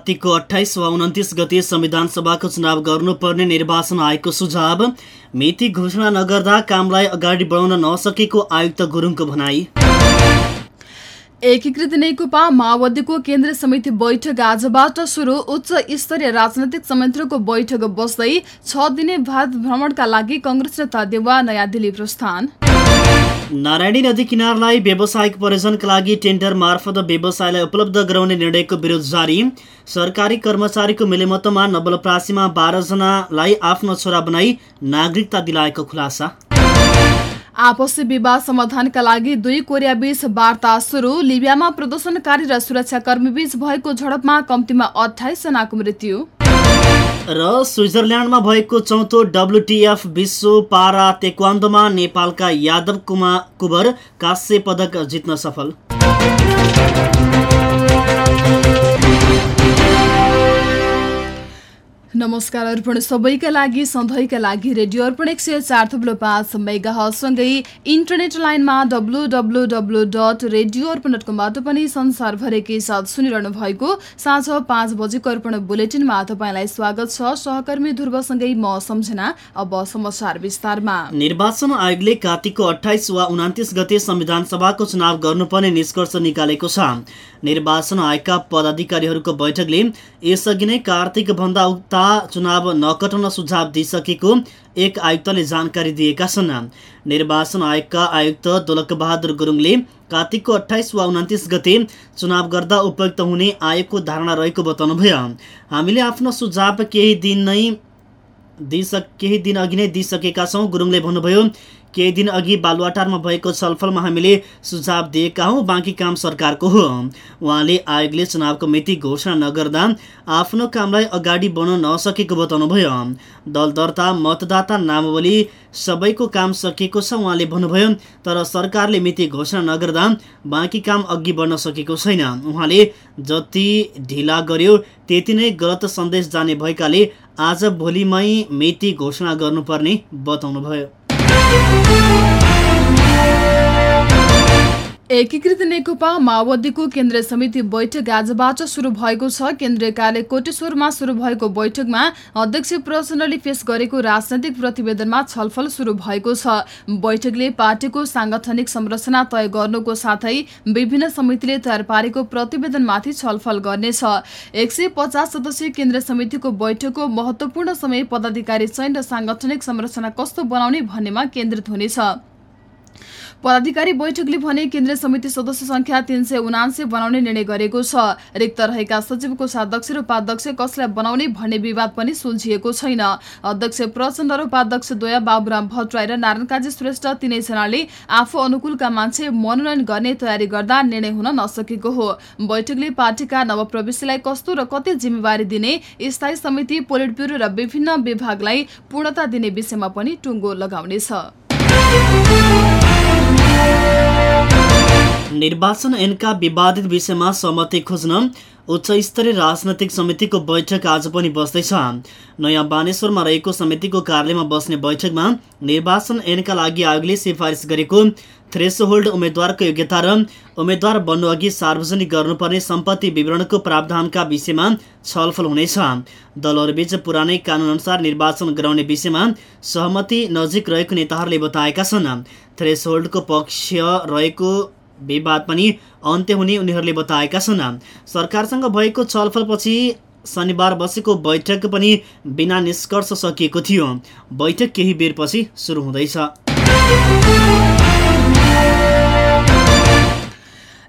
कार्तिकको अठाइस वा उन्तिस गते संविधान सभाको चुनाव गर्नुपर्ने निर्वाचन आयोगको सुझाव। मिति घोषणा नगर्दा कामलाई अगाडि बढाउन नसकेको आयुक्त गुरुङको भनाई। एकीकृत नेकपा माओवादीको केन्द्रीय समिति बैठक आजबाट सुरु। उच्च स्तरीय राजनैतिक समितिको बैठक बस्दै छ दिने भारत भ्रमणका लागि कंग्रेस नेता देवा नयाँ दिल्ली प्रस्थान। नारायणी नदी किनारलाई व्यावसायिक पर्यटनका लागि टेन्डर मार्फत व्यवसायलाई उपलब्ध गराउने निर्णयको विरोध जारी। सरकारी कर्मचारीको मिलेमतमा नवलप्रासीमा बाह्रजनालाई आफ्नो छोरा बनाई नागरिकता दिलाएको खुलासा। आपसी विवाद समाधानका लागि दुई कोरिया बीच वार्ता सुरु। लिबियामा प्रदर्शनकारी र सुरक्षाकर्मी बीच भएको झडपमा कम्तीमा अठाइस जनाको मृत्यु। र स्विजरल्यान्डमा भएको चौथो डब्लुटिएफ विश्व पारा तेक्वान्दोमा नेपालका यादव कुमा कुबर काश्य पदक जित्न सफल। नमस्कार अर्पण सबैका लागि सधैँका लागि रेडियो अर्पण एक सय चार थुप्रो पाँच मेगासँगै इन्टरनेट लाइनमा W W W dot radio Arpan dot कमबाट पनि संसारभरिकै साथ सुनिरहनु भएको साँझ पाँच बजेको अर्पण बुलेटिनमा तपाईँलाई स्वागत छ। सहकर्मी ध्रुवसँगै म सम्झना अब समाचार विस्तारमा। निर्वाचन आयोगले कार्तिकको अठाइस वा उनातिस गते संविधान सभाको चुनाव गर्नुपर्ने निष्कर्ष निकालेको छ। निर्वाचन आयोगका पदाधिकारीहरूको बैठकले यसअघि नै कार्तिक भन्दा उक्ता चुनाव नकटाउन सुझाव दिइसकेको एक आयुक्तले जानकारी दिएका छन्। निर्वाचन आयोगका आयुक्त दोलकबहादुर गुरुङले कार्तिकको अठाइस वा उन्तिस गते चुनाव गर्दा उपयुक्त हुने आयोगको धारणा रहेको बताउनुभयो। हामीले आफ्नो सुझाव केही दिन नै दिइसक केही दिन अघि नै दिइसकेका छौँ गुरुङले भन्नुभयो केही दिन अघि बालुवाटारमा भएको छलफलमा हामीले सुझाव दिएका हौँ। बाँकी काम सरकारको हो। उहाँले आयोगले चुनावको मिति घोषणा नगर्दा आफ्नो कामलाई अगाडि बढ्न नसकेको बताउनुभयो। दल दर्ता मतदाता नामावली सबैको काम सकिएको छ उहाँले भन्नुभयो तर सरकारले मिति घोषणा नगर्दा बाँकी काम अघि बढ्न सकेको छैन। उहाँले जति ढिला गर्यो त्यति नै गलत सन्देश जाने भएकाले आज भोलिमै मिति घोषणा गर्नुपर्ने बताउनुभयो। एकीकृत नेकपा माओवादीको केन्द्रीय समिति बैठक आजबाट सुरु भएको छ। केन्द्रीय कार्य कोटेश्वरमा सुरु भएको बैठकमा अध्यक्ष प्रचण्डले पेश गरेको राजनैतिक प्रतिवेदनमा छलफल सुरु भएको छ। बैठकले पार्टीको सांगठनिक संरचना तय गर्नुको साथै विभिन्न समितिले तयार पारेको प्रतिवेदनमाथि छलफल गर्नेछ। एक सय पचास सदस्यीय केन्द्रीय समितिको बैठकको महत्वपूर्ण समय पदाधिकारी चयन र सांगठनिक संरचना कस्तो बनाउने भन्नेमा केन्द्रित हुनेछ। पदाधिकारी बैठकले भने केन्द्रीय समिति सदस्य संख्या तीन सय उनान्से बनाउने निर्णय गरेको छ। रिक्त रहेका सचिवको साध्यक्ष र उपाध्यक्ष कसलाई बनाउने भन्ने विवाद पनि सुल्झिएको छैन। अध्यक्ष प्रचण्ड र उपाध्यक्ष द्वया बाबुराम भट्टराई र नारायण काजी श्रेष्ठ तीनैजनाले आफू अनुकूलका मान्छे मनोनयन गर्ने तयारी गर्दा निर्णय हुन नसकेको हो। बैठकले पार्टीका नवप्रवेशीलाई कस्तो र कति जिम्मेवारी दिने स्थायी समिति पोलिट ब्युरो र विभिन्न विभागलाई पूर्णता दिने विषयमा पनि टुङ्गो लगाउनेछ। निर्वाचन ऐनका विवादित विषयमा सहमति खोज्न उच्च स्तरीय राजनैतिक समितिको बैठक आज पनि बस्दैछ। नयाँ बानेश्वरमा रहेको समितिको कार्यालयमा बस्ने बैठकमा निर्वाचन ऐनका लागि आयोगले सिफारिस गरेको थ्रेसहोल्ड उम्मेद्वारको योग्यता र उम्मेद्वार बन्नुअघि सार्वजनिक गर्नुपर्ने सम्पत्ति विवरणको प्रावधानका विषयमा छलफल हुनेछ। दलहरूबीच पुरानै कानुनअनुसार निर्वाचन गराउने विषयमा सहमति नजिक रहेको नेताहरूले बताएका छन्। थ्रेसहोल्डको पक्ष रहेको विवाद पनि अन्त्य हुने उनीहरूले बताएका छन्। सरकारसँग भएको छलफलपछि शनिबार बसेको बैठक पनि बिना निष्कर्ष सकिएको थियो। बैठक केही बेरपछि सुरु हुँदैछ।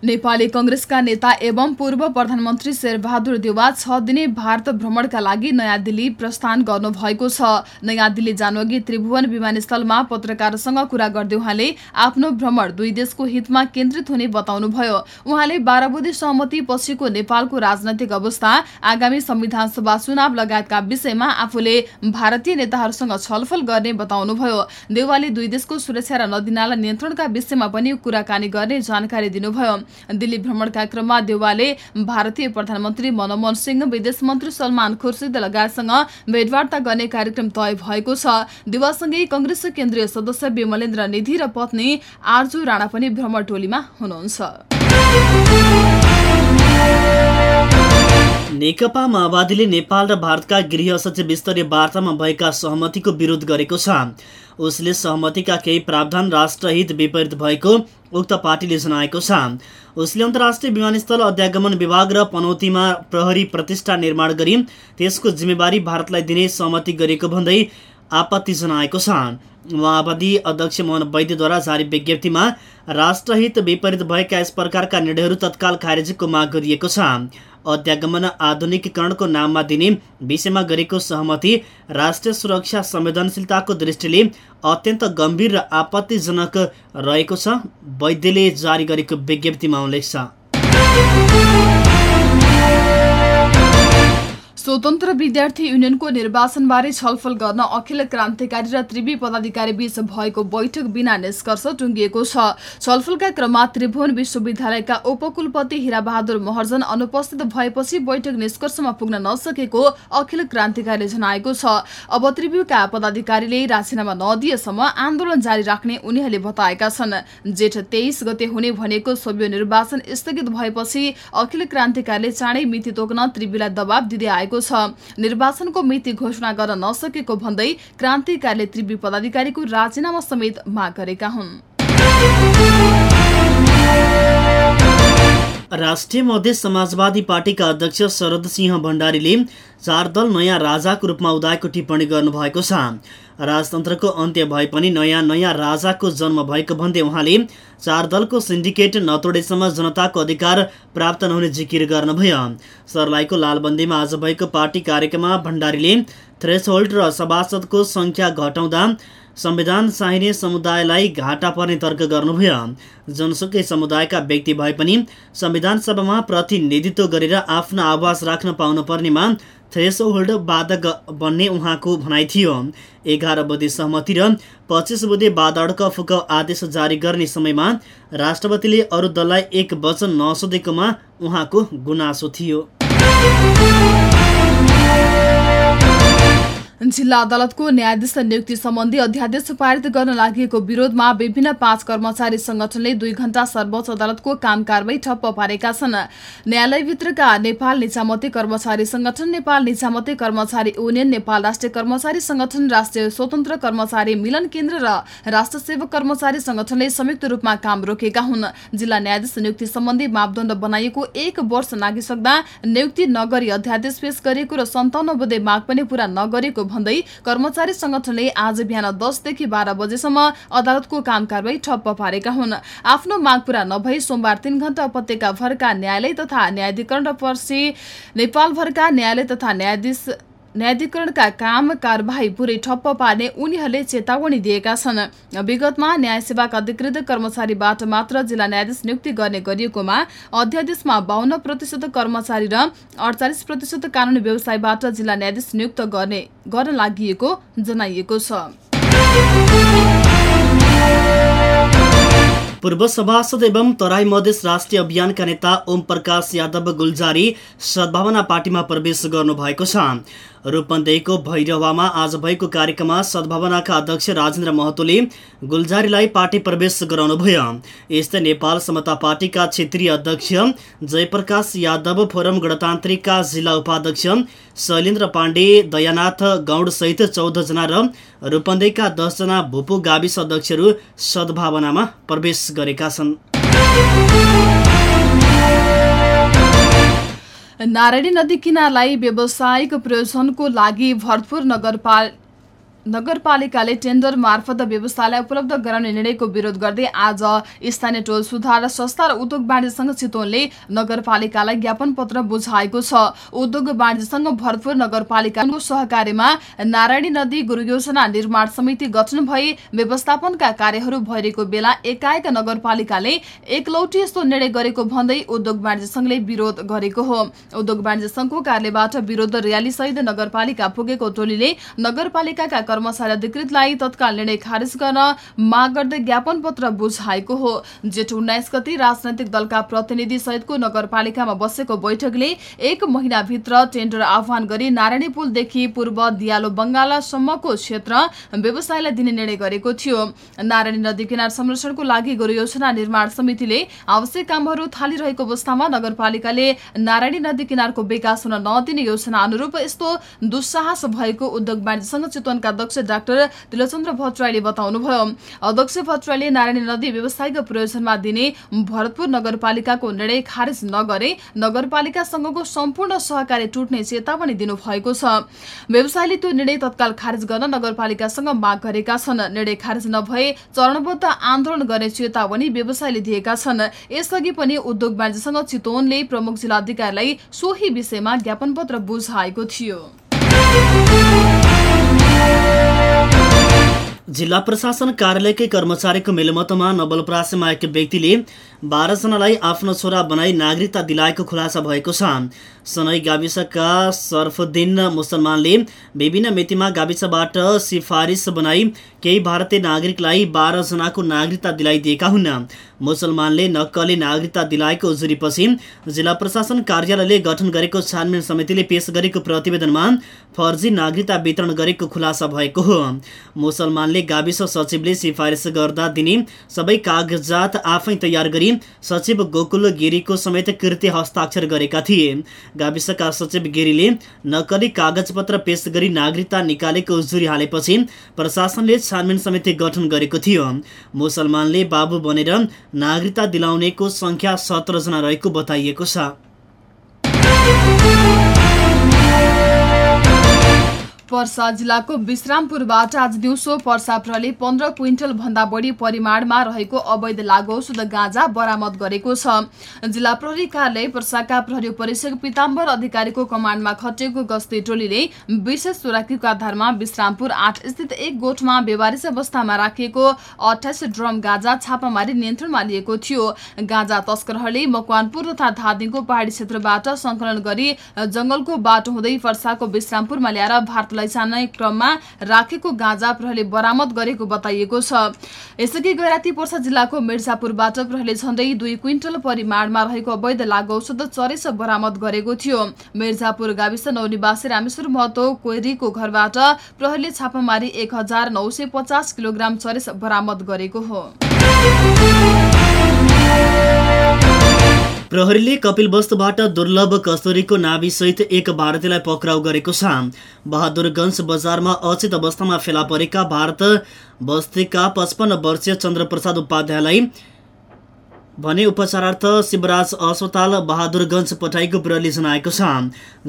नेपाली कंग्रेसका नेता एवं पूर्व प्रधानमन्त्री शेरबहादुर देउवा छ दिने भारत भ्रमणका लागि नयाँ दिल्ली प्रस्थान गर्नुभएको छ। नयाँ दिल्ली जानअघि त्रिभुवन विमानस्थलमा पत्रकारसँग कुरा गर्दै उहाँले आफ्नो भ्रमण दुई देशको हितमा केन्द्रित हुने बताउनुभयो। उहाँले बाह्र सहमति पछिको नेपालको राजनैतिक अवस्था आगामी संविधान सभा चुनाव लगायतका विषयमा आफूले भारतीय नेताहरूसँग छलफल गर्ने बताउनुभयो। देउवाले दुई देशको सुरक्षा र नदीनाला नियन्त्रणका विषयमा पनि कुराकानी गर्ने जानकारी दिनुभयो। दिल्ली भ्रमणका क्रममा देउवाले भारतीय प्रधानमन्त्री मनमोहन सिंह विदेश मन्त्री सलमान खुर्सिद लगायतसँग भेटवार्ता गर्ने कार्यक्रम तय भएको छ। देउवासँगै कंग्रेस केन्द्रीय सदस्य विमलेन्द्र निधि र पत्नी आर्जु राणा पनि भ्रमण टोलीमा हुनुहुन्छ। नेकपा माओवादीले नेपाल र भारतका गृह सचिव स्तरीय वार्तामा भएका सहमतिको विरोध गरेको छ। उसले सहमतिका केही प्रावधान राष्ट्रहित विपरीत भएको उक्त पार्टीले जनाएको छ। उसले अन्तर्राष्ट्रिय विमानस्थल अध्यागमन विभाग र पनौतीमा प्रहरी प्रतिष्ठा निर्माण गरी त्यसको जिम्मेवारी भारतलाई दिने सहमति गरेको भन्दै आपत्ति जनाएको छ। माओवादी अध्यक्ष मोहन वैद्यद्वारा जारी विज्ञप्तिमा राष्ट्रहित विपरीत भएका यस प्रकारका निर्णयहरू तत्काल खारेजीको माग गरिएको छ। अध्यागमन आधुनिकीकरणको नाममा दिने विषयमा गरेको सहमति राष्ट्रिय सुरक्षा संवेदनशीलताको दृष्टिले अत्यन्त गम्भीर र आपत्तिजनक रहेको छ वैद्यले जारी गरेको विज्ञप्तिमा उल्लेख छ। स्वतन्त्र विद्यार्थी युनियनको निर्वाचनबारे छलफल गर्न अखिल क्रान्तिकारी र त्रिवी पदाधिकारी बीच भएको बैठक बिना निष्कर्ष टुङ्गिएको छ। छलफलका क्रममा त्रिभुवन विश्वविद्यालयका उपकुलपति हिराबहादुर महर्जन अनुपस्थित भएपछि बैठक निष्कर्षमा पुग्न नसकेको अखिल क्रान्तिकारीले जनाएको छ। अब त्रिभुका पदाधिकारीले राजीनामा नदिएसम्म आन्दोलन जारी राख्ने उनीहरूले बताएका छन्। जेठ तेइस गते हुने भनेको सभ्य निर्वाचन स्थगित भएपछि अखिल क्रान्तिकारीले चाँडै मिति तोक्न त्रिवीलाई दबाव दिँदै आएको छ। निर्वाचनको मिति घोषणा गर्न नसकेको भन्दै क्रान्तिकारीले त्रिवी पदाधिकारीको राजीनामा समेत माग गरेका हुन्। राष्ट्रिय मधेस समाजवादी पार्टीका अध्यक्ष शरद सिंह भण्डारीले चार दल नयाँ राजाको रूपमा उदाएको टिप्पणी गर्नुभएको छ। राजतन्त्रको अन्त्य भए पनि नयाँ नयाँ राजाको जन्म भएको भन्दै उहाँले चार दलको सिन्डिकेट नतोडेसम्म जनताको अधिकार प्राप्त नहुने जिकिर गर्नुभयो। सरलाईको लालबन्दीमा आज भएको पार्टी कार्यक्रममा भण्डारीले थ्रेसहोल्ड र सभासदको सङ्ख्या घटाउँदा संविधान चाहिने समुदायलाई घाटा पर्ने तर्क गर्नुभयो। जनसुकै समुदायका व्यक्ति भए पनि संविधान सभामा प्रतिनिधित्व गरेर आफ्नो आवाज राख्न पाउनुपर्नेमा थ्रेस होल्ड बाधक बन्ने उहाँको भनाइ थियो। एघार बुधे सहमति र पच्चिस बुधे बाधक फुक आदेश जारी गर्ने समयमा राष्ट्रपतिले अरू दललाई एक वचन नसोधेकोमा उहाँको गुनासो थियो। जिल्ला अदालतको न्यायाधीश नियुक्ति सम्बन्धी अध्यादेश पारित गर्न लागि विरोधमा विभिन्न पाँच कर्मचारी संगठनले दुई घण्टा सर्वोच्च अदालतको काम कारवाही ठप्प पारेका छन्। न्यायालयभित्रका नेपाल निचामती कर्मचारी संगठन नेपाल निचामती कर्मचारी युनियन नेपाल राष्ट्रिय कर्मचारी संगठन राष्ट्रिय स्वतन्त्र कर्मचारी मिलन केन्द्र र राष्ट्र सेवक कर्मचारी संगठनले संयुक्त रूपमा काम रोकेका हुन्। जिल्ला न्यायाधीश नियुक्ति सम्बन्धी मापदण्ड बनाइएको एक वर्ष नागिसक्दा नियुक्ति नगरी अध्यादेश पेश गरिएको र सन्ताउन्न बुधे माग पनि पूरा नगरेको भन्दै कर्मचारी संगठनले आज बिहान दसदेखि बाह्र बजेसम्म अदालतको काम कारवाही ठप्प पारेका हुन्। आफ्नो माग पूरा नभई सोमबार तीन घण्टा उपत्यका भरका न्यायालय तथा न्यायाधिकरण र पर्सी नेपालभरका न्यायालय तथा न्यायाधीश न्यायाधिकरणका काम कारवाही पुरै ठप्प पार्ने उनीहरूले चेतावनी दिएका छन्। विगतमा न्याय सेवाका अधिकृत कर्मचारीबाट मात्र जिल्ला न्यायाधीश नियुक्ति गर्ने गरिएकोमा अध्यादेशमा बाहन्न प्रतिशत कर्मचारी र अडचालिस प्रतिशत कानूनी व्यवसायबाट जिल्ला न्यायाधीश नियुक्त गर्ने गर्न लागि जनाइएको छ। पूर्व सभासद एवं तराई मधेस राष्ट्रिय अभियानका नेता ओम प्रकाश यादव गुल्जारी सद्भावना पार्टीमा प्रवेश गर्नुभएको छ। रूपन्देहीको भैरवामा आज भएको कार्यक्रममा सद्भावनाका अध्यक्ष राजेन्द्र महतोले गुल्जारीलाई पार्टी प्रवेश गराउनुभयो। यस्तै नेपाल समता पार्टीका क्षेत्रीय अध्यक्ष जयप्रकाश यादव फोरम गणतान्त्रिकका जिल्ला उपाध्यक्ष शैलेन्द्र पाण्डे दयानाथ गौडसहित चौधजना र रूपन्देहीका दसजना भूपू गाविस अध्यक्षहरू सद्भावनामा प्रवेश गरेका छन्। नारायणी नदी किनारलाई व्यावसायिक प्रयोजनको लागि भरतपुर नगरपाल नगरपालिकाले टेन्डर मार्फत व्यवसायलाई उपलब्ध गराउने निर्णयको विरोध गर्दै आज स्थानीय टोल सुधार संस्था र उद्योग वाणिज्य संघ चितवनले नगरपालिकालाई ज्ञापन पत्र बुझाएको छ। उद्योग वाणिज्य संघ भरतपुर नगरपालिकाको सहकार्यमा नारायणी नदी गुरु योजना निर्माण समिति गठन भई व्यवस्थापनका कार्यहरू भइरहेको बेला एकाएक नगरपालिकाले एकलौटी यस्तो निर्णय गरेको भन्दै उद्योग वाणिज्य संघले विरोध गरेको हो। उद्योग वाणिज्य संघको कार्यालयबाट विरोध रयाली सहित नगरपालिका पुगेको टोलीले नगरपालिकाका कर्मचारी अधिकृतलाई तत्काल निर्णय खारेज गर्न माग गर्दै ज्ञापन पत्र बुझाएको हो। जेठ उन्नाइस गति राजनैतिक दलका प्रतिनिधि सहितको नगरपालिकामा बसेको बैठकले एक महिनाभित्र टेन्डर आह्वान गरी नारायणी पुलदेखि पूर्व दियालो बङ्गालसम्मको क्षेत्र व्यवसायलाई दिने निर्णय गरेको थियो। नारायणी नदी किनार संरक्षणको लागि गोरु योजना निर्माण समितिले आवश्यक कामहरू थालिरहेको अवस्थामा नगरपालिकाले नारायणी नदी किनारको विकास हुन नदिने योजना अनुरूप यस्तो दुस्साहस भएको उद्योग वाणिज्य संघ चितवनका अध्यक्ष डाक्टर तिलोचन्द्र भट्टराईले बताउनुभयो। अध्यक्ष भट्टराईले नारायणी नदी व्यवसायिक प्रयोजनमा दिने भरतपुर नगरपालिकाको निर्णय खारेज नगरे नगरपालिकासँगको सम्पूर्ण सहकारी टुट्ने चेतावनी दिनुभएको छ। व्यवसायले त्यो निर्णय तत्काल खारेज गर्न नगरपालिकासँग माग गरेका छन्। निर्णय खारेज नभए चरणबद्ध आन्दोलन गर्ने चेतावनी व्यवसायले दिएका छन्। यसअघि पनि उद्योग वाणिज्यसँग चितवनले प्रमुख जिल्लाधिकारीलाई सोही विषयमा ज्ञापन पत्र बुझाएको थियो। जिल्ला प्रशासन कार्यालयकै कर्मचारीको मेलमतमा नवलपरासीमा एक व्यक्तिले बाह्रजनालाई आफ्नो छोरा बनाई नागरिकता दिलाएको खुलासा भएको छ। सनै गाविसका सर्फुद्दिन मुसलमानले विभिन्न मितिमा गाविसबाट सिफारिस बनाई केही भारतीय नागरिकलाई बाह्रजनाको नागरिकता दिलाइदिएका हुन्। मुसलमानले नक्कली नागरिकता दिलाएको उजुरीपछि जिल्ला प्रशासन कार्यालयले गठन गरेको छानबिन समितिले पेश गरेको प्रतिवेदनमा फर्जी नागरिकता वितरण गरेको खुलासा भएको हो। मुसलमानले गाविस सचिवले सिफारिस गर्दा दिने सबै कागजात आफै तयार गरी सचिव गोकुल गिरीको समेत कृत्य हस्ताक्षर गरेका थिए। गाविसका सचिव गिरीले नक्कली कागजपत्र पेश गरी नागरिकता निकालेको उजुरी हालेपछि प्रशासनले छानबिन समिति गठन गरेको थियो। मुसलमानले बाबु बनेर नागरिकता दिलाउनेको सङ्ख्या सत्रजना रहेको बताइएको छ। पर्सा जिल्लाको विश्रामपुरबाट आज दिउँसो पर्सा प्रहरीले पन्ध्र क्विन्टल भन्दा बढी परिमाणमा रहेको अवैध लागु औषध गाँजा बरामद गरेको छ। जिल्ला प्रहरी कार्यालय पर्साका प्रहरी उपरीक्षक पिताम्बर अधिकारीको कमान्डमा खटिएको गस्ती टोलीले विशेष सुरक्षाको आधारमा विश्रामपुर आठ स्थित एक गोठमा बेवारिस अवस्थामा राखिएको अठाइस ड्रम गाँजा छापामारी नियन्त्रणमा लिएको थियो। गाँजा तस्करहरूले मकवानपुर तथा धादिङको पहाडी क्षेत्रबाट संकलन गरी जंगलको बाटो हुँदै पर्साको विश्रामपुरमा ल्याएर भारतलाई लैजाने क्रममा राखेको गाँजा प्रहरीले बरामद गरेको बताइएको छ। यसअघि गैराती पर्सा जिल्लाको मिर्जापुरबाट प्रहरीले झण्डै दुई क्विन्टल परिमाणमा रहेको अवैध लागु औषध चरेस बरामद गरेको थियो। मिर्जापुर गाविस नौनिवासी रामेश्वर महतो कोइरीको घरबाट प्रहरीले छापामारी एक हजार नौ सय पचास किलोग्राम चरेस बरामद गरेको हो। प्रहरीले कपिलवस्तुबाट दुर्लभ कस्तुरीको नाभिसहित एक भारतीयलाई पक्राउ गरेको छ। बहादुरगञ्ज बजारमा अचेत अवस्थामा फेला परेका भारत बस्तीका पचपन्न वर्षीय चन्द्रप्रसाद उपाध्यायलाई भने उपचारार्थ शिवराज अस्पताल बहादुरगञ्ज पठाइको प्रहरीले जनाएको छ।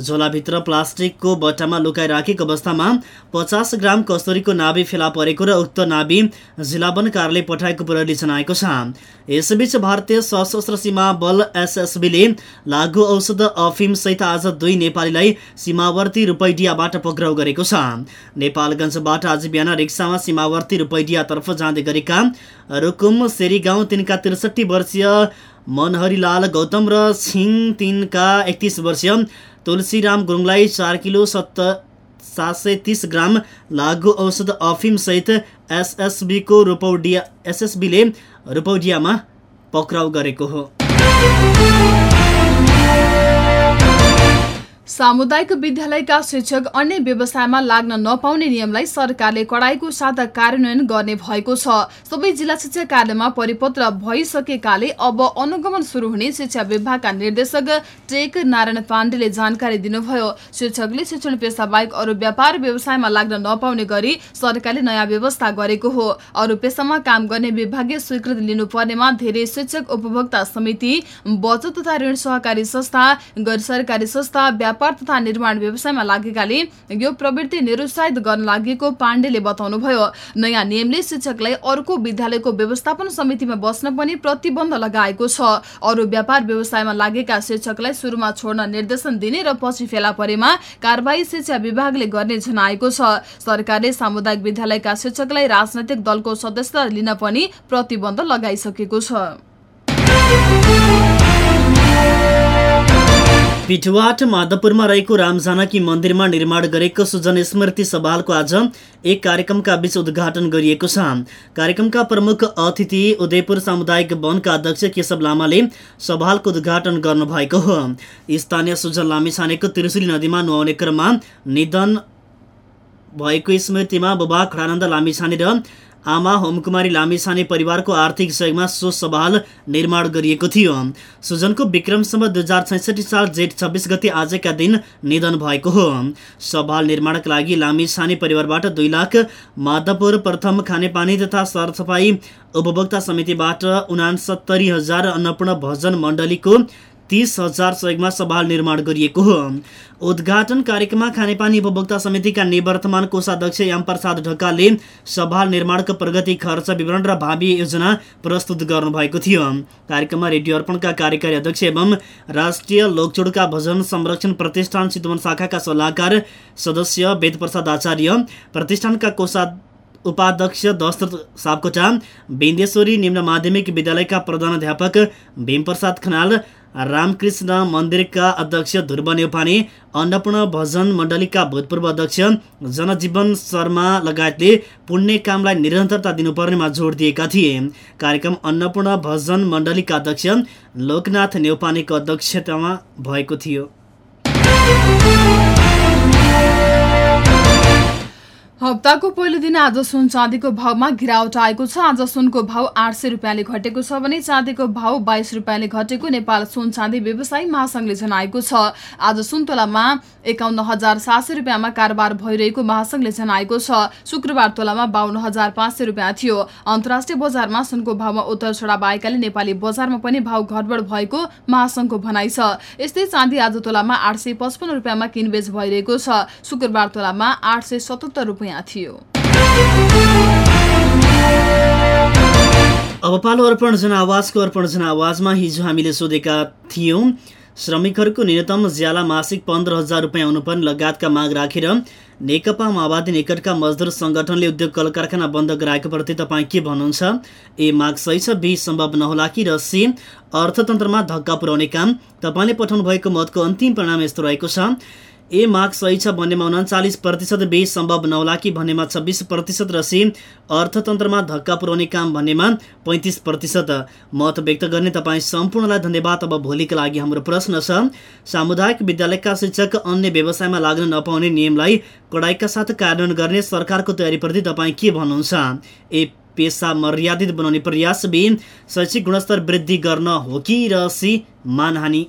झोलाभित्र प्लास्टिकको बट्टामा लुकाइराखेको अवस्थामा पचास ग्राम कस्तुरीको नाभि फेला परेको र उक्त नाभि जिल्ला वन कार्यालय पठाएको प्रहरीले जनाएको छ। यसबीच भारतीय सशस्त्र सीमा बल एसएसबीले लागु औषध अफिम सहित आज दुई नेपालीलाई सीमावर्ती रूपैडियाबाट पक्राउ गरेको छ। नेपालगञ्जबाट आज बिहान रिक्सामा सीमावर्ती रूपैडियातर्फ जाँदै गरेका रुकुम सेरी गाउँ तिनका त्रिसठी वर्षीय मनहरीलाल गौतम र छिङ तिनका एकतिस वर्षीय तुलसीराम गुरुङलाई चार किलो सत्त सात सय तिस ग्राम लागु औषध अफिमसहित एसएसबीको रुपौडिया एसएसबीले रुपौडियामा पक्राउ गरेको हो। सामुदायिक विद्यालयका शिक्षक अन्य व्यवसायमा लाग्न नपाउने नियमलाई सरकारले कडाईको साथ कार्यान्वयन गर्ने भएको छ। सबै जिल्ला शिक्षा कार्यालयमा परिपत्र भइसकेकाले अब अनुगमन शुरू हुने शिक्षा विभागका निर्देशक टेक नारायण पाण्डेले जानकारी दिनुभयो। शिक्षकले शिक्षण पेसा बाहेक अरू व्यापार व्यवसायमा लाग्न नपाउने गरी सरकारले नयाँ व्यवस्था गरेको हो। अरू पेसामा काम गर्ने विभागीय स्वीकृति लिनुपर्नेमा धेरै शिक्षक उपभोक्ता समिति बचत तथा ऋण सहकारी संस्था गैर सरकारी संस्था व्यापार व्यापार तथा निर्माण व्यवसायमा लागेकाले यो प्रवृत्ति निरुत्साहित गर्न लागि पाण्डेले बताउनुभयो। नयाँ नियमले शिक्षकलाई अर्को विद्यालयको व्यवस्थापन समितिमा बस्न पनि प्रतिबन्ध लगाएको छ। अरू व्यापार व्यवसायमा लागेका शिक्षकलाई सुरुमा छोड्न निर्देशन दिने र पछि फेला परेमा कारवाही शिक्षा विभागले गर्ने जनाएको छ। सरकारले सामुदायिक विद्यालयका शिक्षकलाई राजनैतिक दलको सदस्यता लिन पनि प्रतिबन्ध लगाइसकेको छ। पिठवाट माधवपुरमा रहेको रामजानकी मन्दिरमा निर्माण गरेको सुजन स्मृति सभालको आज एक कार्यक्रमका बीच उद्घाटन गरिएको छ। कार्यक्रमका प्रमुख अतिथि उदयपुर सामुदायिक वनका अध्यक्ष केशव लामाले सभालको उद्घाटन गर्नुभएको हो। स्थानीय सुजन लामिछानेको त्रिशुली नदीमा नुहाउने क्रममा निधन भएको स्मृतिमा बुबा खडानन्द लामिछाने र आमा होमकुमारी लामिछाने परिवारको आर्थिक सहयोगमा सो सभाल निर्माण गरिएको थियो। सुजनको विक्रमसम्म दुई हजार छैसठी साल जेठ छब्बिस गते आजका दिन निधन भएको हो। सभाल निर्माणका लागि लामिछाने परिवारबाट दुई लाख माधवपुर प्रथम खानेपानी तथा सरसफाई उपभोक्ता समितिबाट उनासत्तरी हजार अन्नपूर्ण भजन मण्डलीको तिस हजार सहयोगमा सभाल निर्माण गरिएको हो। उद्घाटन कार्यक्रममा खानेपानी उपभोक्ता समितिका निवर्तमान कोषाध्यक्ष यामप्रसाद ढकालले सभाल निर्माणको प्रगति खर्च विवरण र भावी योजना प्रस्तुत गर्नुभएको थियो। कार्यक्रममा रेडियो अर्पणका कार्यकारी अध्यक्ष एवं राष्ट्रिय लोकचोडका भजन संरक्षण प्रतिष्ठान चितवन शाखाका सल्लाहकार सदस्य वेदप्रसाद आचार्य प्रतिष्ठानका कोषा उपाध्यक्ष दशरथ सापकोटा बिन्देश्वरी निम्न माध्यमिक विद्यालयका प्रधानाध्यापक भीमप्रसाद खनाल रामकृष्ण मन्दिरका अध्यक्ष ध्रुव नेउपाने अन्नपूर्ण भजन मण्डलीका भूतपूर्व अध्यक्ष जनजीवन शर्मा लगायतले पुण्य कामलाई निरन्तरता दिनुपर्नेमा जोड दिएका थिए। कार्यक्रम अन्नपूर्ण भजन मण्डलीका अध्यक्ष लोकनाथ नेउपानेको अध्यक्षतामा भएको थियो। हप्ताको पहिलो दिन आज सुन चाँदीको भावमा गिरावट आएको छ। आज सुनको भाव आठ सय रुपियाँले घटेको छ भने चाँदीको भाव बाइस रुपियाँले घटेको नेपाल सुन चाँदी व्यवसायी महासंघले जनाएको छ। आज सुन तोलामा एकाउन्न हजार सात सय रुपियाँमा कारोबार भइरहेको महासंघले जनाएको छ। शुक्रबार तोलामा बाहन्न हजार पाँच सय रुपियाँ थियो। अन्तर्राष्ट्रिय बजारमा सुनको भावमा उत्तर चढाव आएकाले नेपाली बजारमा पनि भाव घटबड भएको महासंघको भनाइ छ। यस्तै चाँदी आज तोलामा आठ सय पचपन्न रुपियाँमा किनबेच भइरहेको छ। शुक्रबार तोलामा आठ सय सतहत्तर रुपियाँ नयाँ थियो। अब पालो अर्पण जनावाजको अर्पण जनावाजमा हिजो हामीले सोधेका थियौँ श्रमिकहरूको न्यूनतम ज्याला मासिक पन्ध्र हजार रुपियाँ हुनुपर्ने लगायतका माग राखेर नेकपा माओवादी निकटका मजदुर सङ्गठनले उद्योग कल कारखाना बन्द गराएको प्रति तपाईँ के भन्नुहुन्छ? ए माग सही छ बी सम्भव नहोला कि? र सी अर्थतन्त्रमा धक्का पुर्याउने काम तपाईँले पठाउनु भएको मतको अन्तिम परिणाम यस्तो रहेको छ। ए मार्क सही छ भन्नेमा उन्चालिस प्रतिशत बी सम्भव नौला कि भन्नेमा छब्बिस प्रतिशत र सी अर्थतन्त्रमा धक्का पुर्याउने काम भन्नेमा पैँतिस प्रतिशत। मत व्यक्त गर्ने तपाईँ सम्पूर्णलाई धन्यवाद। अब भोलिका लागि हाम्रो प्रश्न छ सामुदायिक विद्यालयका शिक्षक अन्य व्यवसायमा लाग्न नपाउने नियमलाई कडाइका साथ कार्यान्वयन गर्ने सरकारको तयारीप्रति तपाईँ के भन्नुहुन्छ? ए पेसा मर्यादित बनाउने प्रयास। बी शैक्षिक गुणस्तर वृद्धि गर्न हो कि र सी मानहानी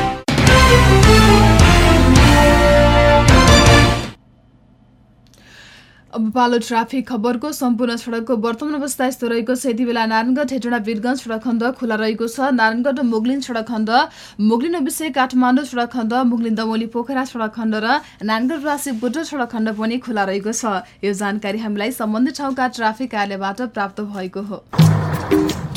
अब पालो ट्राफिक खबरको सम्पूर्ण सडकको वर्तमान अवस्था यस्तो रहेको छ। यति बेला नारायणगढ हेटोडा वीरगञ्ज सडक खण्ड खुला रहेको छ। नारायणगढ मुगलिन सडक खण्ड मुगलिन विषय काठमाडौँ सडक खण्ड मुगलिन दमोली पोखरा सडक खण्ड र नारायणगढ राशि बुटो सडक खण्ड पनि खुला रहेको छ। यो जानकारी हामीलाई सम्बन्धित ठाउँका ट्राफिक कार्यालयबाट प्राप्त भएको हो।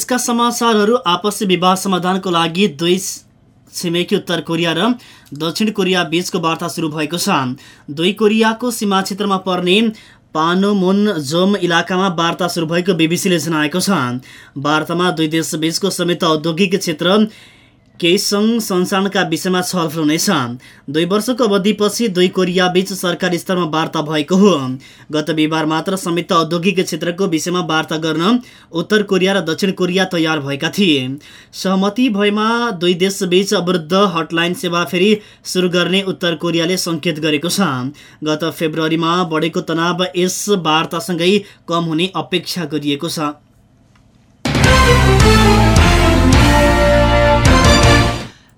यसका समाचारहरू आपसी विवाद समाधानको लागि दुई छिमेकी उत्तर कोरिया र दक्षिण कोरिया बीचको वार्ता सुरु भएको छ। दुई कोरियाको सीमा क्षेत्रमा पर्ने जोम इलाकामा वार्ता सुरु भएको बिबिसीले जनाएको छ। वार्तामा दुई देशबीचको संयुक्त औद्योगिक क्षेत्र केही सङ्घ संसारका विषयमा छलफल हुनेछ। दुई वर्षको अवधिपछि दुई कोरिया बीच सरकारी स्तरमा वार्ता भएको हो। गत बिहिबार मात्र संयुक्त औद्योगिक क्षेत्रको विषयमा वार्ता गर्न उत्तर कोरिया र दक्षिण कोरिया तयार भएका थिए। सहमति भएमा दुई देशबीच अवरुद्ध हटलाइन सेवा फेरि सुरु गर्ने उत्तर कोरियाले सङ्केत गरेको छ। गत फेब्रुअरीमा बढेको तनाव यस वार्तासँगै कम हुने अपेक्षा गरिएको छ।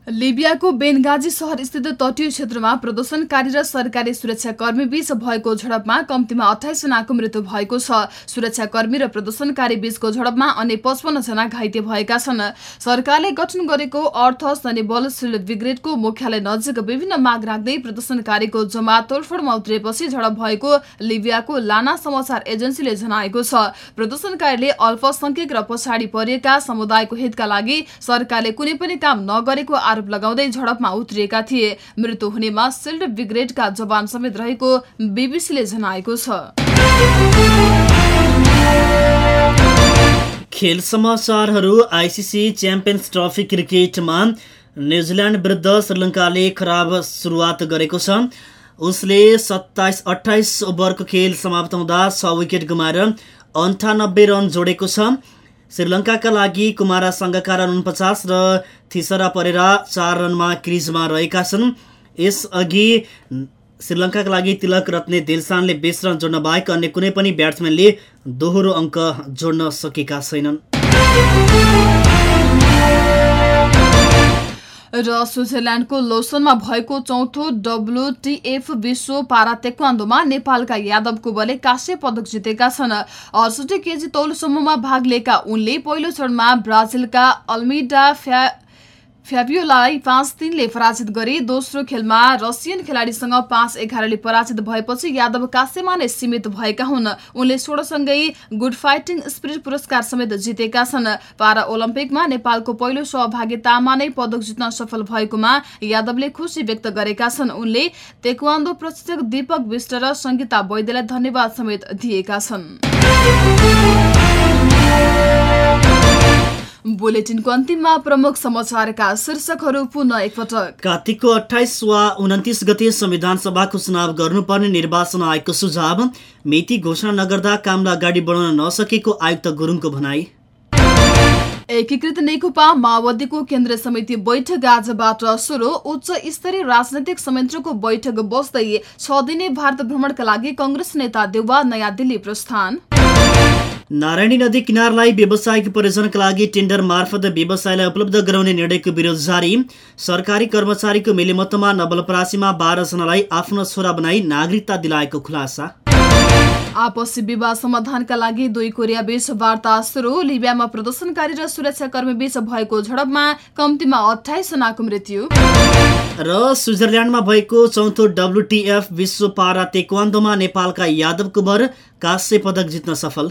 लिबियाको बेनगाजी स्थित तटीय क्षेत्रमा प्रदर्शनकारी र सरकारी सुरक्षाकर्मी बीच भएको झडपमा कम्तीमा अठाइस जनाको मृत्यु भएको छ। सुरक्षाकर्मी र प्रदर्शनकारी बीचको झडपमा अन्य पचपन्न जना घाइते भएका छन्। सरकारले गठन गरेको अर्थ सैन्य बल सिल्ड ब्रिगेडको मुख्यालय नजिक विभिन्न माग राख्दै प्रदर्शनकारीको जमा तोडफोडमा उत्रिएपछि झडप भएको लिबियाको लाना समाचार एजेन्सीले जनाएको छ। प्रदर्शनकारीले अल्पसंख्यक र पछाडि परिएका समुदायको हितका लागि सरकारले कुनै पनि काम नगरेको आरोप लगाउँदै झडपमा उत्रिएका थिए। मृत्यु हुनेमा सिल्ड ब्रिगेडका जवान समेत रहेको बीबीसीले जनाएको छ। खेल समाचारहरू आइसिसी च्याम्पियन्स ट्रफी क्रिकेटमा न्युजिल्यान्ड विरुद्ध श्रीलङ्काले खराब सुरुवात गरेको छ। उसले सत्ताइस अठाइस ओभरको खेल समाप्त हुँदा छ विकेट गुमाएर अन्ठानब्बे रन जोडेको छ। श्रीलङ्काका लागि कुमारा सङ्घका रन उनपचास र थिसरा परेरा चार रनमा क्रिजमा रहेका छन्। यसअघि श्रीलङ्काका लागि तिलक रत्ने दिलसानले बिस रन जोड्न बाहेक अन्य कुनै पनि ब्याट्सम्यानले दोहोरो अङ्क जोड्न सकेका छैनन्। र स्विजरल्याण्डको लोसनमा भएको चौथो डब्लुटिएफ विश्व पारा तेक्वान्दोमा नेपालका यादव कुबले काश्य पदक जितेका छन्। अडसठी केजी तौल समूहमा भाग लिएका उनले पहिलो चरणमा ब्राजिलका अल्मिडा फ्या फ्याबियोलाई पाँच तिनले पराजित गरी दोस्रो खेलमा रसियन खेलाडीसँग पाँच एघारले पराजित भएपछि यादव काश्यमा नै सीमित भएका हुन्। उनले सोह्रसँगै गुड फाइटिङ स्पिरिट पुरस्कार समेत जितेका छन्। पारा ओलम्पिकमा नेपालको पहिलो सहभागितामा नै पदक जित्न सफल भएकोमा यादवले खुसी व्यक्त गरेका छन्। उनले तेक्वान्दो प्रशिक्षक दीपक विष्ट र सङ्गीता वैद्यलाई धन्यवाद समेत दिएका छन्। बुलेटिनको अन्तिममा प्रमुख समाचारका शीर्षकहरू पुनः एकपटक। कार्तिकको अठाइस वा उन्तिस गते संविधान सभाको चुनाव गर्नुपर्ने निर्वाचन आयोगको सुझाव मिति घोषणा नगर्दा कामलाई अगाडि बढाउन नसकेको आयुक्त गुरुङको भनाई। एकीकृत नेकपा माओवादीको केन्द्रीय समिति बैठक आजबाट सुरु। उच्च स्तरीय राजनैतिक संयन्त्रको बैठक बस्दै छ दिने भारत भ्रमणका लागि कंग्रेस नेता देउवा नयाँ दिल्ली प्रस्थान। नारायणी नदी किनारलाई व्यावसायिक पर्यटनका लागि टेन्डर मार्फत व्यवसायलाई उपलब्ध गराउने निर्णयको विरोध जारी। सरकारी कर्मचारीको मिलिमतमा नवलपरासीमा बाह्रजनालाई आफ्नो छोरा बनाई नागरिकता दिलाएको खुलासा। आपसी विवाद समाधानका लागि दुई कोरिया बीच वार्ता सुरु। लिबियामा प्रदर्शनकारी र सुरक्षाकर्मी बीच भएको झडपमा कम्तीमा अठाइस जनाको मृत्यु। र स्विजरल्याण्डमा भएको चौथो डब्लुटिएफ विश्व पारा तेक्वान्दोमा नेपालका यादव कुबर काश्य पदक जित्न सफल।